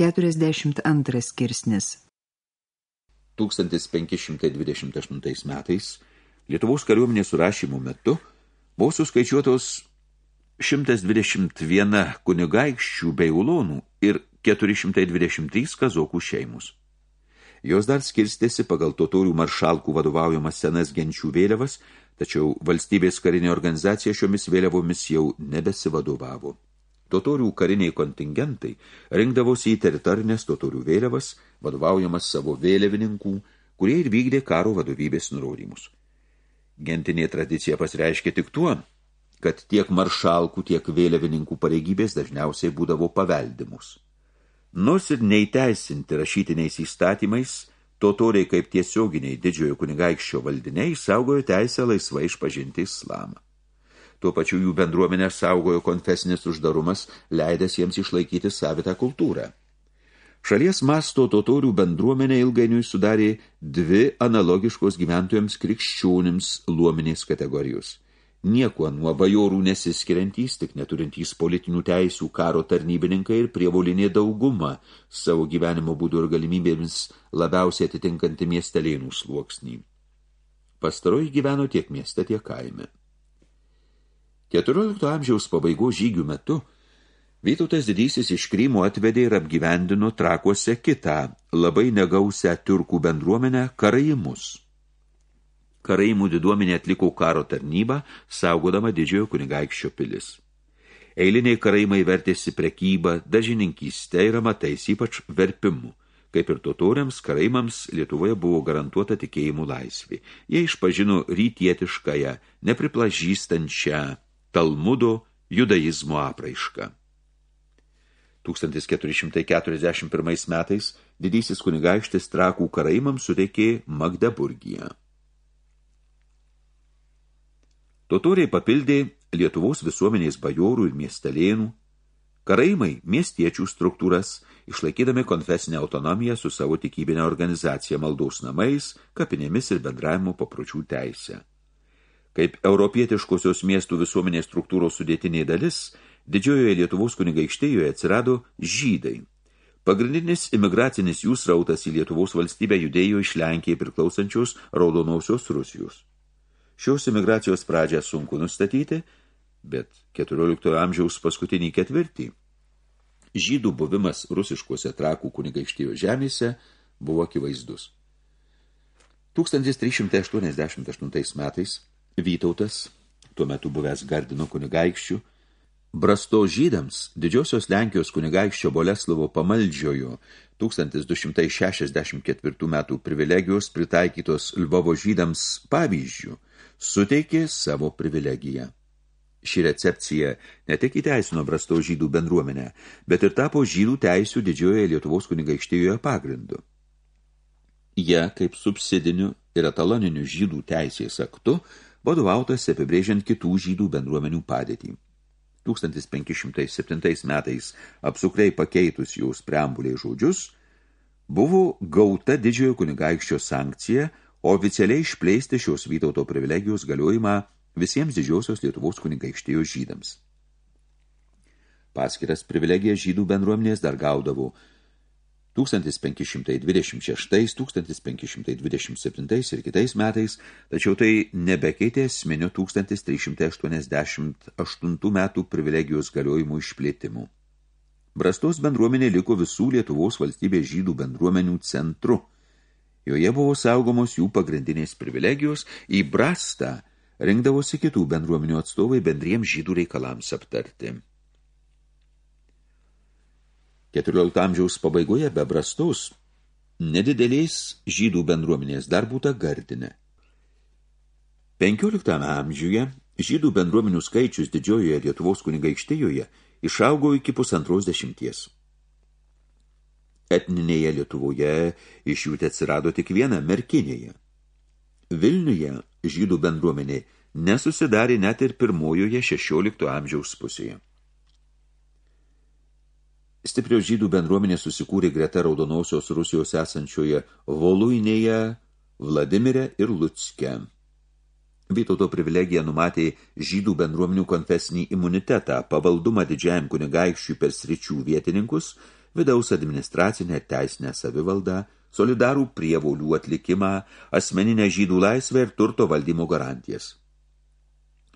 42 skirsnis 1528 metais Lietuvos kariuomenės surašymų metu buvo suskaičiuotos 121 kunigaikščių bei ulonų ir 423 kazokų šeimus. Jos dar skirstėsi pagal totorių maršalkų vadovaujamas senas genčių vėliavas, tačiau valstybės karinė organizacija šiomis vėliavomis jau nebesivadovavo. Totorių kariniai kontingentai rinkdavosi į teritorinės totorių vėliavas, vadovaujamas savo vėliavininkų, kurie ir vykdė karo vadovybės nurodymus. Gentinė tradicija pasireiškia tik tuo, kad tiek maršalkų, tiek vėliavininkų pareigybės dažniausiai būdavo paveldimus. Nors ir neįteisinti rašytiniais įstatymais, totoriai kaip tiesioginiai didžiojo kunigaikščio valdiniai saugojo teisę laisvai išpažinti islamą. Tuo pačiu jų bendruomenę saugojo konfesinis uždarumas, leidęs jiems išlaikyti savitą kultūrą. Šalies masto totorių bendruomenė ilgainiui sudarė dvi analogiškos gyventojams krikščionims luominės kategorijos. Niekuo nuo bajorų nesiskiriantys, tik neturintys politinių teisių karo tarnybininkai ir prievolinė dauguma savo gyvenimo būdų ir galimybėmis labiausiai atitinkanti miestelėnų sluoksnį. Pastaroji gyveno tiek mieste, tiek kaime. 14 amžiaus pabaigos žygių metu Vytautas didysis iš Krymo atvedė ir apgyvendino trakuose kitą, labai negausią turkų bendruomenę karaimus. Karaimų diduomenė atliko karo tarnybą, saugodama didžiojo kunigaikščio pilis. Eiliniai karaimai vertėsi prekybą, dažininkystę ir amatais, ypač verpimu. Kaip ir totoriams, karaimams Lietuvoje buvo garantuota tikėjimų laisvė. Jie išpažino rytietiškąją, nepriplažystančią Talmudo judaizmo apraišką. 1441 metais didysis kunigaikštis trakų karaimams suteikė Magdeburgiją. Totoriai papildė Lietuvos visuomenės bajorų ir miestelėnų, karaimai miestiečių struktūras, išlaikydami konfesinę autonomiją su savo tikybinę organizaciją maldaus namais, kapinėmis ir bendravimo papročių teisę. Kaip europietiškosios miestų visuomenės struktūros sudėtinė dalis, didžiojoje Lietuvos kunigaikštėjoje atsirado žydai. Pagrindinis imigracinis jų srautas į Lietuvos valstybę judėjo iš Lenkijai priklausančios raudonausios Rusijos. Šios imigracijos pradžią sunku nustatyti, bet 14 amžiaus paskutinį ketvirtį žydų buvimas rusiškose trakų kunigaikštėjo žemėse buvo akivaizdus. 1388 metais Vytautas, tuo metu buvęs Gardino kunigaikščių, Brasto žydams didžiosios Lenkijos kunigaikščio Boleslavo pamaldžiojo 1264 metų privilegijos pritaikytos Lvovo žydams pavyzdžių, suteikė savo privilegiją. Ši recepcija ne tik įteisino Brasto žydų bendruomenę, bet ir tapo žydų teisių didžiojoje Lietuvos kunigaikštėjoje pagrindu. Jie, kaip subsidiniu ir etaloniniu žydų teisės aktu, vadovautas apibrėžiant kitų žydų bendruomenių padėtį. 1507 metais apsukrai pakeitus jaus preambuliai žodžius, buvo gauta didžiojo kunigaikščio sankcija, oficialiai išplėsti šios Vytauto privilegijos galiojimą visiems didžiosios Lietuvos kunigaikštėjos žydams. Paskiras privilegijas žydų bendruomenės dar gaudavo 1526, 1527 ir kitais metais, tačiau tai nebekeitė esminio 1388 metų privilegijos galiojimų išplėtimų. Brastos bendruomenė liko visų Lietuvos valstybės žydų bendruomenių centru. Joje buvo saugomos jų pagrindinės privilegijos, į Brastą rinkdavosi kitų bendruomenių atstovai bendriems žydų reikalams aptarti. 14 amžiaus pabaigoje be brastos nedideliais žydų bendruomenės dar būta gardinė. 15 amžiuje žydų bendruomenių skaičius didžiojoje Lietuvos kunigaikštėjoje išaugo iki pusantros dešimties. Etninėje Lietuvoje iš jų atsirado tik viena merkinėje. Vilniuje žydų bendruomenė nesusidarė net ir pirmojoje 16 amžiaus pusėje. Stiprios žydų bendruomenė susikūrė greta raudonosios Rusijos esančioje Voluinėje, Vladimire ir Lucke. Vytauto privilegija numatė žydų bendruomenių konfesinį imunitetą, pavaldumą didžiajam kunigaikščiui per sričių vietininkus, vidaus administracinę teisinę savivaldą, solidarų prievolių atlikimą, asmeninę žydų laisvę ir turto valdymo garantijas.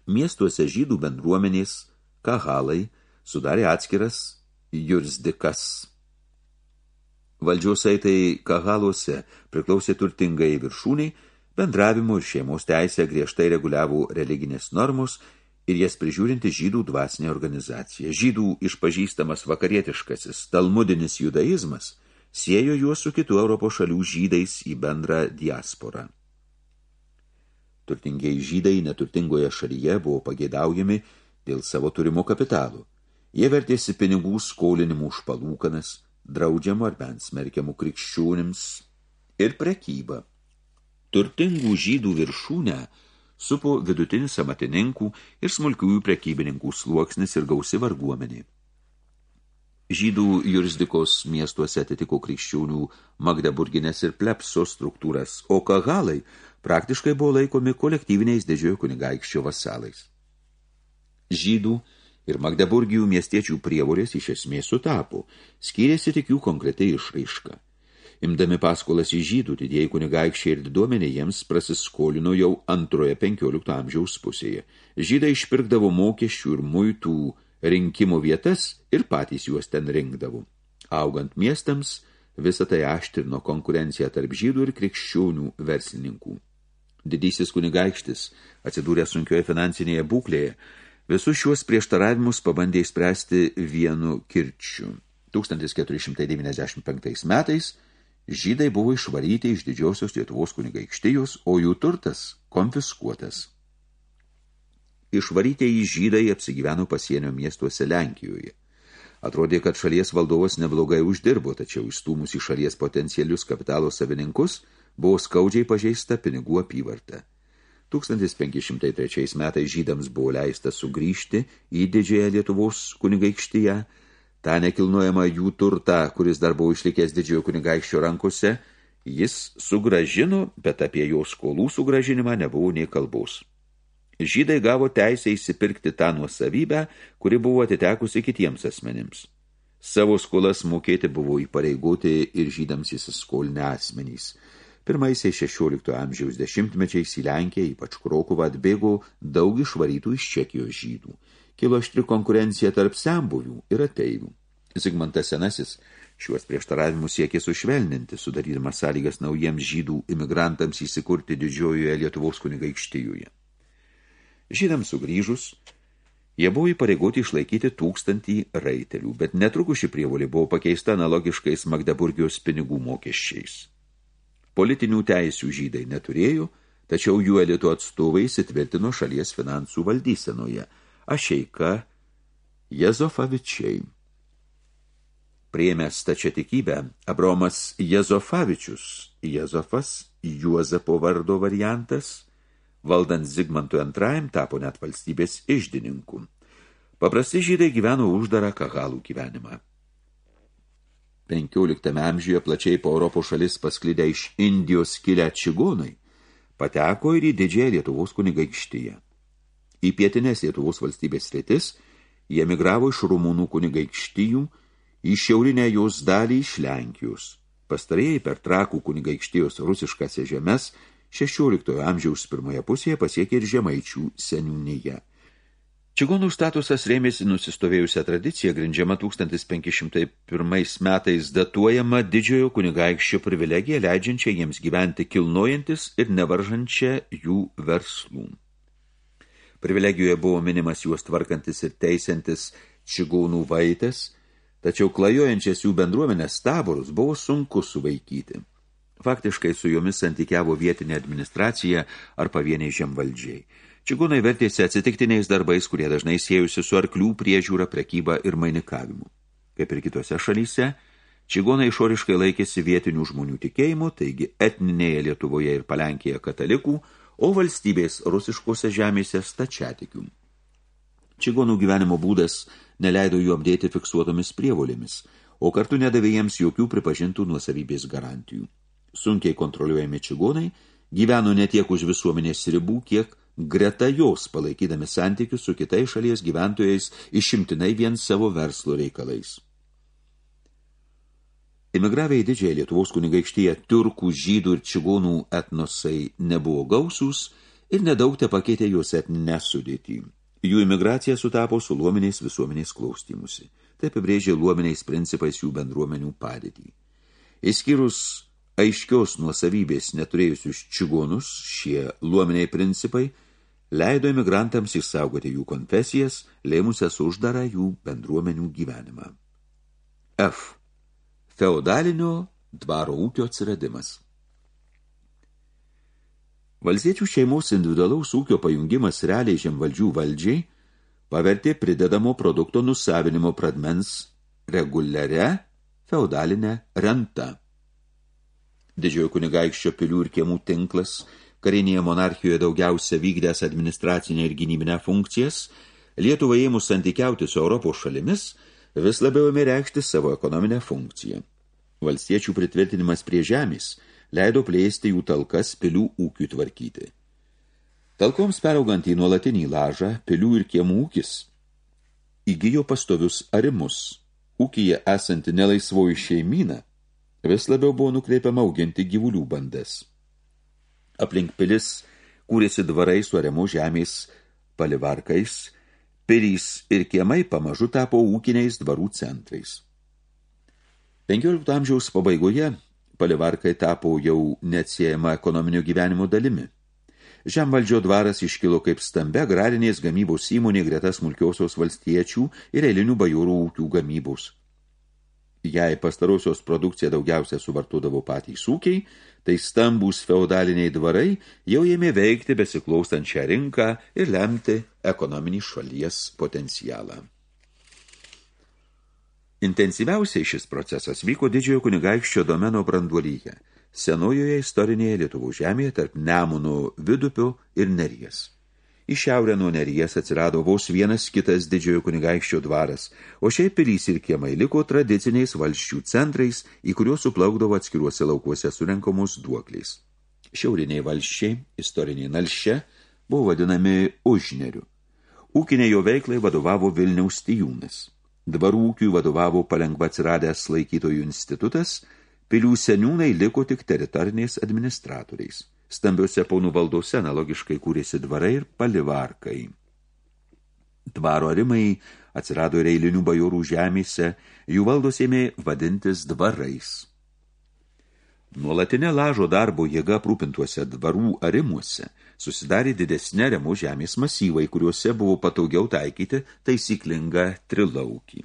Miestuose žydų bendruomenės, kahalai, sudarė atskiras jurisdikas. Valdžios eitai kahaluose priklausė turtingai viršūniai, bendravimo ir šeimos teisę griežtai reguliavo religinės normos ir jas prižiūrinti žydų dvasinė organizacija. Žydų išpažįstamas vakarietiškasis talmudinis judaizmas siejo juos su kitų Europos šalių žydais į bendrą diasporą. Turtingiai žydai neturtingoje šalyje buvo pagėdaujami dėl savo turimo kapitalų. Jie vertėsi pinigų skolinimų už palūkanas, draudžiamų ar bent smerkiamų krikščiūnims ir prekybą. Turtingų žydų viršūnę supo vidutinis amatininkų ir smulkiųjų prekybininkų sluoksnis ir gausi varguomenė. Žydų jurisdikos miestuose atitiko krikščionių Magdeburginės ir plepso struktūras, o kahalai praktiškai buvo laikomi kolektyviniais didžiojo kunigaikščio vasalais. Žydų ir Magdeburgijų miestiečių prievolės iš esmės sutapo, skyrėsi tik jų konkretai išraiška. Imdami paskolas į žydų, didieji kunigaikščiai ir diduomenė jiems prasiskolino jau antroje 15 amžiaus pusėje. Žydai išpirkdavo mokesčių ir muitų rinkimo vietas ir patys juos ten rinkdavo. Augant miestams, visą tai aštrino konkurenciją tarp žydų ir krikščionių verslininkų. Didysis kunigaikštis, atsidūrė sunkioje finansinėje būklėje, visus šiuos prieštaravimus pabandė spręsti vienu kirčiu. 1495 metais žydai buvo išvaryti iš didžiosios Lietuvos kunigaikštijos, o jų turtas konfiskuotas. Išvarytieji žydai apsigyveno pasienio miestuose Lenkijoje. Atrodė, kad šalies valdovas neblogai uždirbo, tačiau įstūmus į šalies potencialius kapitalo savininkus buvo skaudžiai pažeista pinigų apyvarta. 1503 metais žydams buvo leista sugrįžti į didžiąją Lietuvos kunigaikštyje, tą nekilnojamą jų turtą, kuris dar buvo išlikęs didžiojo kunigaikščio rankose, jis sugražino, bet apie jo skolų sugražinimą nebuvo nei kalbos. Žydai gavo teisę įsipirkti tą nuosavybę, kuri buvo atitekusi kitiems asmenims. Savo skolas mokėti buvo įpareigoti ir žydams įsiskolinę asmenys. Pirmaisiais 16 amžiaus dešimtmečiais į Lenkiją, ypač Krokuvą, atbėgo daug išvarytų iš Čekijos žydų kilo aštri konkurencija tarp sembuvių ir ateivių. Zigmantas Senasis šiuos prieštaravimus siekė sušvelninti, sudarydamas sąlygas naujiems žydų imigrantams įsikurti didžiojoje Lietuvos kunigaikštijoje. Žydams sugrįžus, jie buvo įpareigoti išlaikyti tūkstantį raitelių, bet netrukus ši prievolė buvo pakeista analogiškais Magdeburgijos pinigų mokesčiais. Politinių teisių žydai neturėjo, tačiau jų elito atstovai įsitvirtino šalies finansų valdysenoje – Ašeika, Jezofavičiai. Priėmęs stačią tikybę, Abromas Jezofavičius, Jezofas, Juozapo vardo variantas, valdant Zigmantui antrajam tapo net valstybės išdininku. Paprasti žydai gyveno uždarą kahalų gyvenimą. 15 amžiuje plačiai po Europos šalis pasklidę iš Indijos kilę čigonai, pateko ir į didžiąją Lietuvos kunigaikštyje. Į pietinės Lietuvos valstybės rytis jie migravo iš Rumunų kunigaikštijų į šiaurinę jos dalį iš Lenkijos. Pastarėjai per trakų kunigaikštijos rusiškąsią žemės 16 amžiaus pirmoje pusėje pasiekė ir žemaičių seniūnyje. Čigonų statusas rėmėsi nusistovėjusią tradiciją, grindžiama 1501 metais datuojama didžiojo kunigaikščio privilegiją, leidžiančią jiems gyventi kilnojantis ir nevaržančią jų verslų. Privilegijoje buvo minimas juos tvarkantis ir teisiantis čigūnų vaitės, tačiau klajojančias jų bendruomenės taborus buvo sunku suvaikyti. Faktiškai su jomis santykiavo vietinė administracija ar pavieniai žemvaldžiai. Čigūnai vertėsi atsitiktiniais darbais, kurie dažnai siejusi su arklių priežiūra, prekyba ir mainikavimu. Kaip ir kitose šalyse, Čigonai išoriškai laikėsi vietinių žmonių tikėjimų, taigi etninėje Lietuvoje ir Palenkėje katalikų, o valstybės rusiškose žemėse stačiatikių. Čigonų gyvenimo būdas neleido jų apdėti fiksuotomis prievolėmis, o kartu nedavė jiems jokių pripažintų nuosavybės garantijų. Sunkiai kontroliuojami čigonai gyveno ne tiek už visuomenės ribų, kiek greta jos palaikydami santykius su kitais šalies gyventojais išimtinai vien savo verslo reikalais. Imigravę į didžiąją Lietuvos kunigaikštyje turkų, žydų ir čigonų etnosai nebuvo gausūs ir nedaug te pakeitė juos etninę sudėtį. Jų imigracija sutapo su luominiais visuomeniais klaustymusi. Tai apibrėžė luominiais principais jų bendruomenių padėtį. Įskyrus aiškios nuosavybės neturėjusius čigonus, šie luominiai principai leido imigrantams išsaugoti jų konfesijas, lėmusias uždarą jų bendruomenių gyvenimą. F. Feodalinio dvaro ūkio atsiradimas. Valstiečių šeimos individualaus ūkio pajungimas realiai žemvaldžių valdžiai pavertė pridedamo produkto nusavinimo pradmens reguliare feudalinę rentą. Didžiojo kunigaikščio pilių ir kiemų tinklas, karinėje monarchijoje daugiausia vykdęs administracinę ir gynybinę funkcijas, Lietuvai ėmus santykiauti su Europos šalimis, vis labiau ėmė reikšti savo ekonominę funkciją. Valstiečių pritvirtinimas prie žemės leido plėsti jų talkas pilių ūkių tvarkyti. Talkoms peraugant į nuolatinį lažą, pilių ir kiemų ūkis įgyjo pastovius arimus. Ūkyje esanti nelaisvoji šeimyna vis labiau buvo nukreipiama auginti gyvulių bandas. Aplink pilis kūrėsi dvarai su aremu žemės palivarkais, pilys ir kiemai pamažu tapo ūkiniais dvarų centrais. 15 amžiaus pabaigoje palivarkai tapo jau neatsiejama ekonominio gyvenimo dalimi. Žemvaldžio dvaras iškilo kaip stambi agrarinės gamybos įmonė greta smulkiosios valstiečių ir eilinių bajorų ūkių gamybos. Jei pastarosios produkciją daugiausia suvartodavo patys ūkiai, tai stambūs feudaliniai dvarai jau ėmė veikti besiklausančią rinką ir lemti ekonominį šalies potencialą. Intensyviausiai šis procesas vyko didžiojo kunigaikščio domeno branduolyje, senojoje istorinėje Lietuvų žemėje tarp Nemunų vidupio ir Neries. Į šiaurę nuo Neries atsirado vos vienas kitas didžiojo kunigaikščio dvaras, o šiaip pilys ir kiemai liko tradiciniais valščių centrais, į kuriuos suplaukdavo atskiruose laukuose surenkamos duokliais. Šiauriniai valščiai, istoriniai nalščia, buvo vadinami užneriu. Ūkinė jo veiklai vadovavo Vilniaus tijūnas. Dvarų ūkiui vadovavo palengva atsiradęs laikytojų institutas, pilių seniūnai liko tik teritoriniais administratoriais. Stambiuose paunų valdose analogiškai kūrėsi dvarai ir palivarkai. Dvaro rimai atsirado ir eilinių bajorų žemėse, jų valdos ėmė vadintis dvarais. Nuolatinė lažo darbo jėga aprūpintuose dvarų arimuose susidarė didesnė remų žemės masyvai, kuriuose buvo patogiau taikyti taisyklingą trilaukį.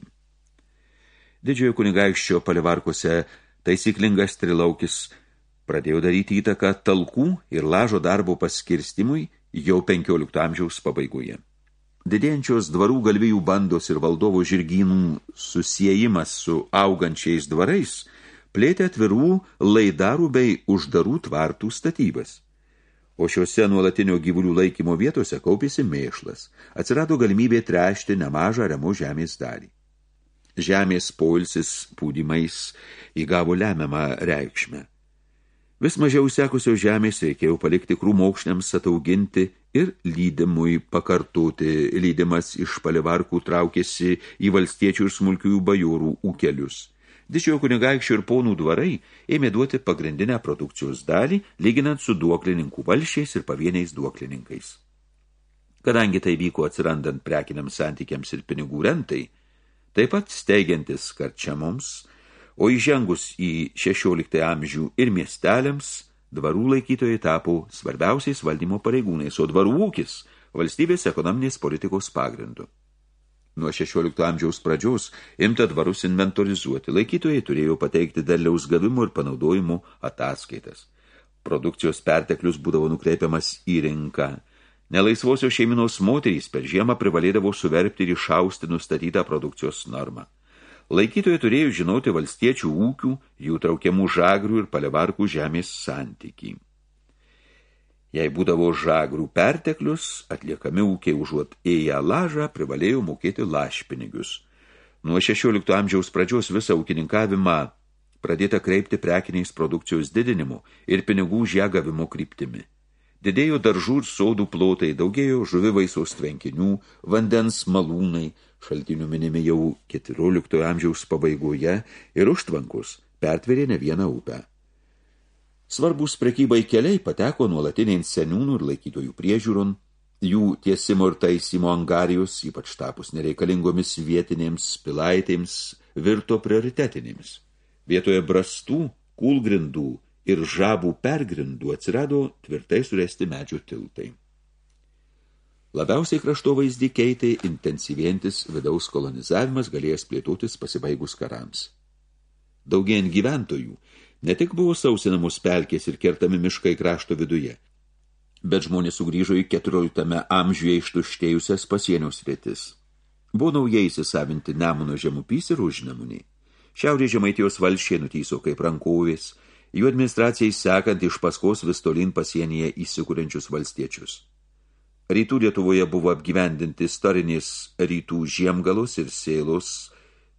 Didžiojo kunigaikščio palivarkose taisyklingas trilaukis pradėjo daryti įtaką talkų ir lažo darbo paskirstimui jau 15 amžiaus pabaigoje. Didėjančios dvarų galvijų bandos ir valdovo žirgynų susiejimas su augančiais dvarais plėtė atvirų laidarų bei uždarų tvartų statybas. O šiuose nuolatinio gyvulių laikymo vietose kaupėsi mėšlas. Atsirado galimybė trešti nemažą remo žemės dalį. Žemės poilsis pūdymais įgavo lemiamą reikšmę. Vis mažiau sekusios žemės reikėjo palikti krūmokšniams atauginti ir lydimui pakartoti. Lydimas iš palivarkų traukėsi į valstiečių ir smulkiųjų bajorų ūkelius. Didžiojo kunigaikščių ir ponų dvarai ėmė duoti pagrindinę produkcijos dalį, lyginant su duoklininkų valšiais ir pavieniais duoklininkais. Kadangi tai vyko atsirandant prekiniams santykiams ir pinigų rentai, taip pat steigiantis karčiamoms, o įžengus į 16 amžių ir miesteliams, dvarų laikytojai tapo svarbiausiais valdymo pareigūnais, o dvarų ūkis valstybės ekonominės politikos pagrindu. Nuo 16 amžiaus pradžios imta dvarus inventorizuoti, laikytojai turėjo pateikti derliaus gavimo ir panaudojimo ataskaitas. Produkcijos perteklius būdavo nukreipiamas į rinką. Nelaisvosios šeiminos moterys per žiemą privalėdavo suverpti ir išausti nustatytą produkcijos normą. Laikytojai turėjo žinoti valstiečių ūkių, jų traukiamų žagrių ir palevarkų žemės santykį. Jei būdavo žagrių perteklius, atliekami ūkiai užuot ėję lažą, privalėjo mokėti lašpinigius. Nuo 16 amžiaus pradžios visą ūkininkavimą pradėta kreipti prekiniais produkcijos didinimu ir pinigų žegavimo kryptimi. Didėjo daržų ir sodų plotai, daugėjo žuvivaisos tvenkinių, vandens malūnai, šaltinių minimi jau 14 amžiaus pabaigoje ir užtvankus, pertverė ne vieną upę. Svarbus prekybai keliai pateko nuolatiniai seniūnų ir laikytojų priežiūron, jų tiesimo ir taisymo angarijus, ypač tapus nereikalingomis vietinėms pilaitėms, virto prioritetinėmis. Vietoje brastų, kūlgrindų ir žabų pergrindų atsirado tvirtai suresti medžio tiltai. Labiausiai kraštovaizdį keitė intensyvientis vidaus kolonizavimas galėjęs plėtotis pasibaigus karams. Daugėjant gyventojų, ne tik buvo sausinamos pelkės ir kertami miškai krašto viduje, bet žmonės sugrįžo į 14 amžiuje ištuštėjusias pasieniaus vietis. Buvo naujai įsisavinti Nemuno žemupys ir užnemunį. Šiaurės žemaitijos valščiai nutyso kaip rankovės, jų administracijai sekant iš paskos vis tolin pasienyje įsikūrenčius valstiečius. Rytų Lietuvoje buvo apgyvendinti istorinės rytų žiemgalos ir sėlos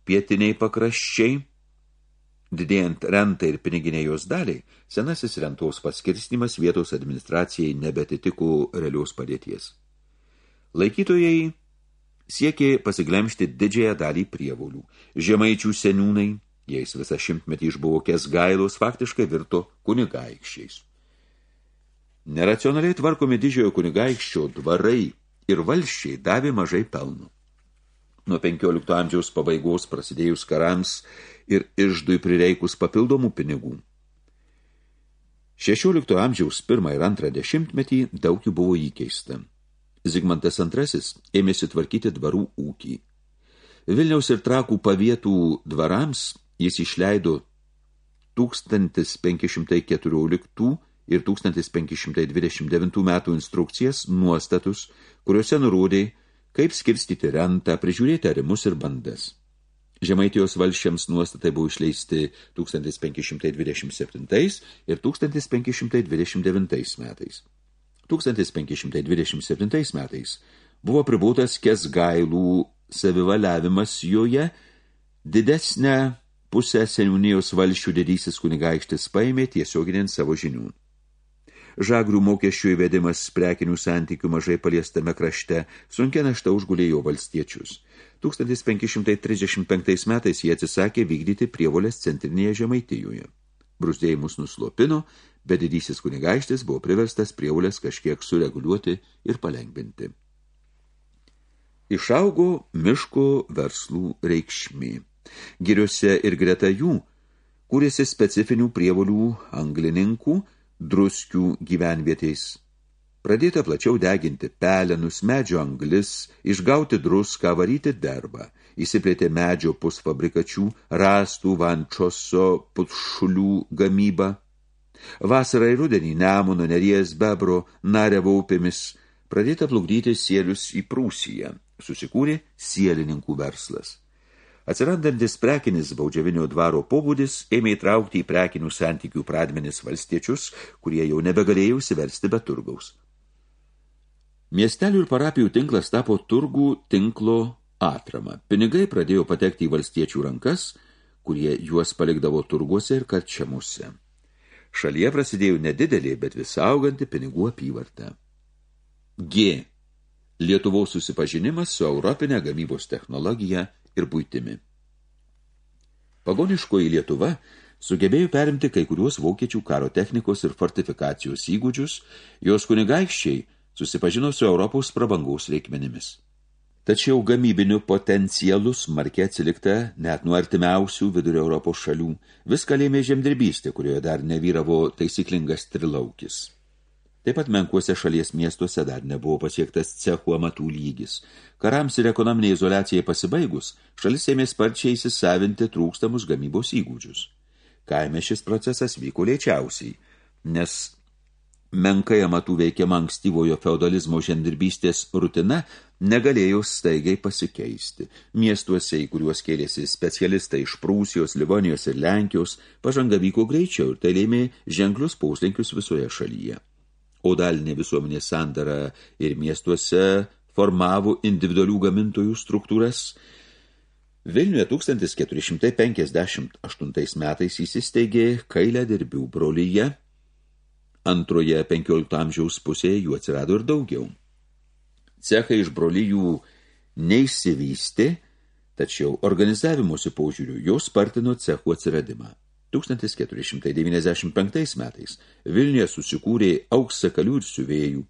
pietiniai pakraščiai. Didėjant rentai ir piniginiai jos daliai, senasis rentos paskirstimas vietos administracijai nebetitiko realios padėties. Laikytojai siekė pasiglemšti didžiąją dalį prievolių. Žemaičių seniūnai, jais visą šimtmetį išbuvokės gailos, faktiškai virto kunigaikščiais. Neracionaliai tvarkomi didžiojo kunigaikščio dvarai ir valščiai davė mažai pelnų. Nuo 15 amžiaus pabaigos prasidėjus karams ir išdui prireikus papildomų pinigų. 16 amžiaus pirmą ir antrą dešimtmetį daug jų buvo įkeista. Zigmantas II ėmėsi tvarkyti dvarų ūkį. Vilniaus ir trakų pavietų dvarams jis išleido 1514 ir 1529 metų instrukcijas, nuostatus, kuriuose nurodė, kaip skirstyti rentą, prižiūrėti arimus ir bandas. Žemaitijos valščiams nuostatai buvo išleisti 1527 ir 1529 metais. 1527 metais buvo pribūtas kesgailų savivaliavimas joje, didesnę pusę seniūnijos valščių didysis kunigaikštis paėmė tiesioginint savo žinių. Žagrių mokesčių įvedimas prekinių santykių mažai paliestame krašte sunkia našta užgulėjo valstiečius. 1535 metais jie atsisakė vykdyti prievolės centrinėje Žemaitijoje. Brusdėjimus nuslopino, bet didysis kunigaikštis buvo priverstas prievolės kažkiek sureguliuoti ir palengvinti. Išaugo miško verslų reikšmė. Giriuose ir greta jų kūrėsi specifinių prievolių anglininkų – druskių gyvenvietės. Pradėta plačiau deginti pelenus, medžio anglis, išgauti druską, varyti derbą. Įsiplėtė medžio pusfabrikačių, rastų, vančoso, putšulių gamyba. Vasarą ir rudenį Nemuno, Neries, Bebro, Narevo upėmis pradėta plukdyti sielius į Prūsiją. Susikūrė sielininkų verslas. Atsirandantis prekinis baudžiavinio dvaro pobūdis ėmė įtraukti į prekinių santykių pradmenis valstiečius, kurie jau nebegalėjo įsiversti be turgaus. Miestelių ir parapijų tinklas tapo turgų tinklo atrama. Pinigai pradėjo patekti į valstiečių rankas, kurie juos palikdavo turguose ir karčiamuose. Šalyje prasidėjo nedidelė, bet vis auganti pinigų apyvarta. G. Lietuvos susipažinimas su europinė gamybos technologija – ir būtimi. Pagoniškoji Lietuva sugebėjo perimti kai kuriuos vokiečių karo technikos ir fortifikacijos įgūdžius, jos kunigaikščiai susipažino su Europos prabangaus reikmenimis. Tačiau gamybiniu potencialu smarkiai atsilikta net nuo artimiausių vidurio Europos šalių, viską lėmė žemdirbystė, kurioje dar nevyravo taisyklingas trilaukis. Taip pat menkuose šalies miestuose dar nebuvo pasiektas cechų amatų lygis. Karams ir ekonominiai izoliacijai pasibaigus, šalis ėmė sparčiai įsisavinti trūkstamus gamybos įgūdžius. Kaime šis procesas vyko lėčiausiai, nes menkai amatų veikiama ankstyvojo feudalizmo žemdirbystės rutina negalėjo staigiai pasikeisti. Miestuose, į kuriuos kėlėsi specialistai iš Prūsijos, Livonijos ir Lenkijos, pažanga vyko greičiau ir tai lėmė ženklius poslinkius visoje šalyje odalinė visuomenė sandara ir miestuose formavo individualių gamintojų struktūras. Vilniuje 1458 metais įsisteigė kailę dirbių brolyje, antroje 15 amžiaus pusėje jų atsirado ir daugiau. Cechai iš brolyjų neįsivystė, tačiau organizavimuose paužiūrių jau spartino cechų atsiradimą. 1495 metais Vilniuje susikūrė auksakalių ir siuvėjų,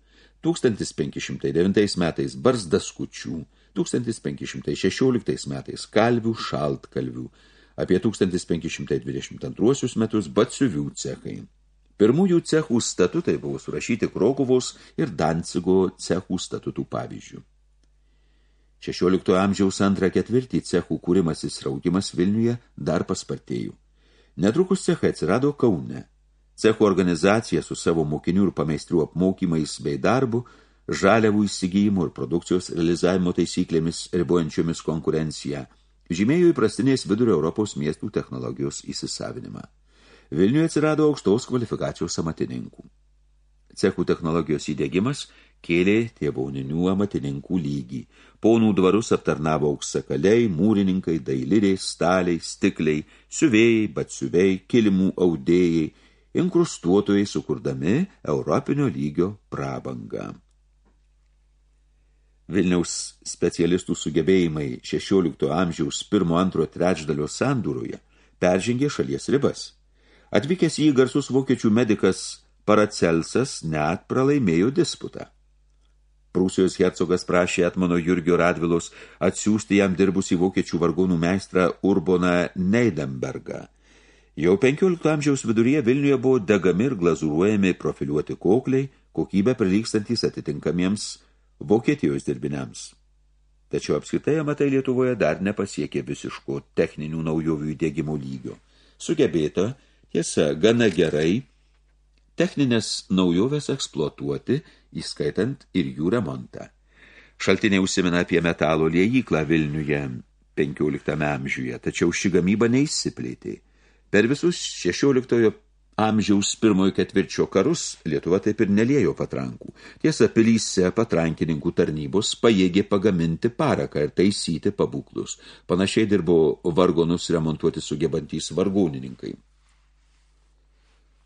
1509 metais barzdaskučių, 1516 metais kalvių šaltkalvių, apie 1522 metus batsiuvių cechai. Pirmųjų cechų statutai buvo surašyti Krokuvos ir Dancigo cechų statutų pavyzdžių. 16 amžiaus antrą ketvirtį cechų kūrimas įsraugimas Vilniuje dar paspartėjo. Netrukus cechai atsirado Kaune. Cechų organizacija su savo mokinių ir pameistrių apmokymais bei darbu, žaliavų įsigijimų ir produkcijos realizavimo taisyklėmis ribojančiomis konkurenciją, žymėjo įprastinės vidurio Europos miestų technologijos įsisavinimą. Vilniuje atsirado aukštos kvalifikacijos amatininkų. Cechų technologijos įdėgymas kėlė tėvauninių amatininkų lygį. Ponų dvarus aptarnavo auksakaliai, mūrininkai, dailiriai, staliai, stikliai, siuvėjai, batsiuviai, kilimų audėjai, inkrustuotojai sukurdami europinio lygio prabangą. Vilniaus specialistų sugebėjimai 16 amžiaus 1-2 trečdalio sandūroje peržengė šalies ribas. Atvykęs į garsus vokiečių medikas Paracelsas net pralaimėjo disputą. Prūsijos hercogas prašė Etmano Jurgio Radvilos atsiųsti jam dirbusį vokiečių vargonų meistrą Urboną Neidembergą. Jau 15 amžiaus viduryje Vilniuje buvo degami ir glazūruojami profiliuoti kokliai, kokybę prilykstantys atitinkamiems Vokietijos dirbiniams. Tačiau apskritai amatai Lietuvoje dar nepasiekė visiško techninių naujovių įdėgymo lygio. Sugebėta, tiesa, gana gerai techninės naujovės eksploatuoti, įskaitant ir jų remontą. Šaltiniai užsimena apie metalo liejyklą Vilniuje 15 amžiuje, tačiau ši gamyba neįsiplėtė. Per visus 16 amžiaus pirmojo ketvirčio karus Lietuva taip ir neliejo patrankų. Tiesa, pilyse patrankininkų tarnybos pajėgė pagaminti paraką ir taisyti pabūklus. Panašiai dirbo vargonus remontuoti sugebantys vargonininkai.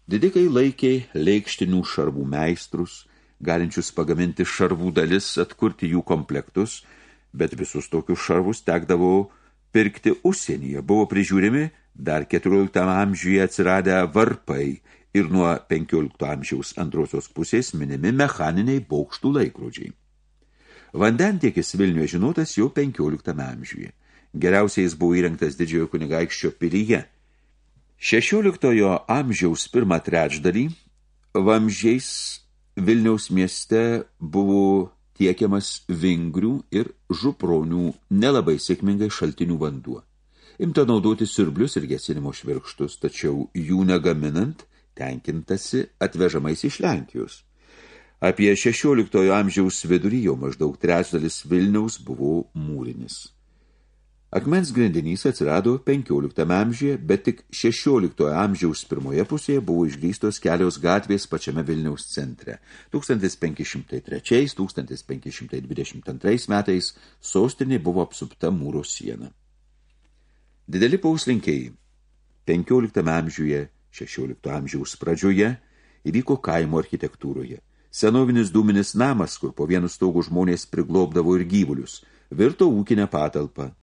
Didikai laikė leikštinių šarvų meistrus, galinčius pagaminti šarvų dalis, atkurti jų komplektus, bet visus tokius šarvus tekdavo pirkti užsienyje. Buvo prižiūrimi dar 14 amžiuje atsiradę varpai ir nuo 15 amžiaus antrosios pusės minimi mechaniniai baukštų laikrodžiai. Vandentiekis Vilniuje žinotas jau 15 amžiuje. Geriausiai jis buvo įrengtas didžiojo kunigaikščio pilyje – 16 amžiaus pirmą trečdalį vamžiais Vilniaus mieste buvo tiekiamas vingrių ir župronių nelabai sėkmingai šaltinių vanduo. Imta naudoti siurblius ir gesinimo švirkštus, tačiau jų negaminant tenkintasi atvežamais iš Lenkijos. Apie 16 amžiaus vidurį jau maždaug trečdalis Vilniaus buvo mūrinis. Akmens grindinys atsirado 15 amžiuje, bet tik 16 amžiaus pirmoje pusėje buvo išgrįstos kelios gatvės pačiame Vilniaus centre. 1503-1522 metais sostinė buvo apsupta mūro siena. Dideli pauslinkiai 15 amžiuje, 16 amžiaus pradžioje įvyko kaimo architektūroje. Senovinis dūminis namas, kur po vienu stogu žmonės priglobdavo ir gyvulius, virto ūkinę patalpą –